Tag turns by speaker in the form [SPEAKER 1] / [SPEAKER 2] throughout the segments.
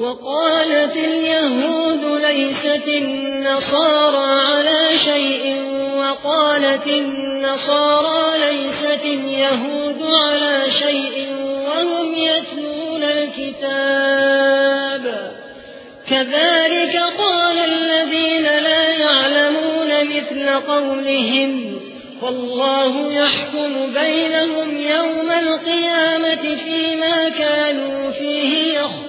[SPEAKER 1] وقالت اليهود ليست النصارى على شيء وقالت النصارى ليست اليهود على شيء وهم يتلون الكتاب. كذلك قال الذين لا يعلمون مثل قولهم فالله يحكم بينهم يوم القيامة كانوا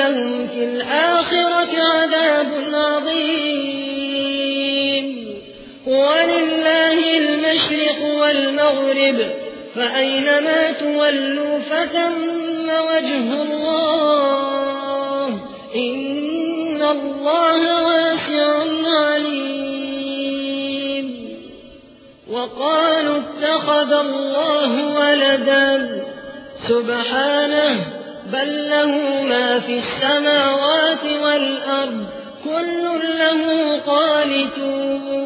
[SPEAKER 1] ولهم في الآخرة عذاب عظيم. ولله المشرق والمغرب فأينما تولوا فثم وجه الله. إن الله واسع عليم. وقالوا اتخذ الله ولدا. سبحانه بل له ما في السماوات والأرض كل له قانتون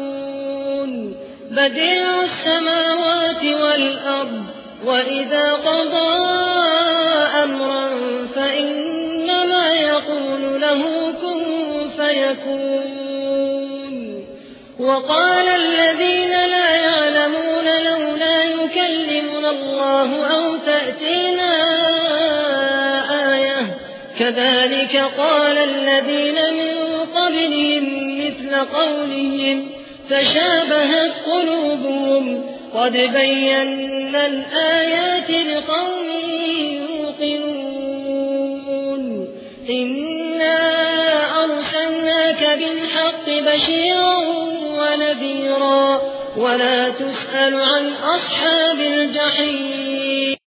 [SPEAKER 1] بديع السماوات والأرض وإذا قضى أمرا فإنما يقول له كن فيكون وقال الذين لا يعلمون لولا يكلمنا الله أو تأتينا كذلك قال الذين من قبلهم مثل قولهم فشابهت قلوبهم قد بينا الآيات لقوم يوقنون. إنا أرسلناك بالحق بشيرا ونذيرا ولا تسأل عن أصحاب الجحيم.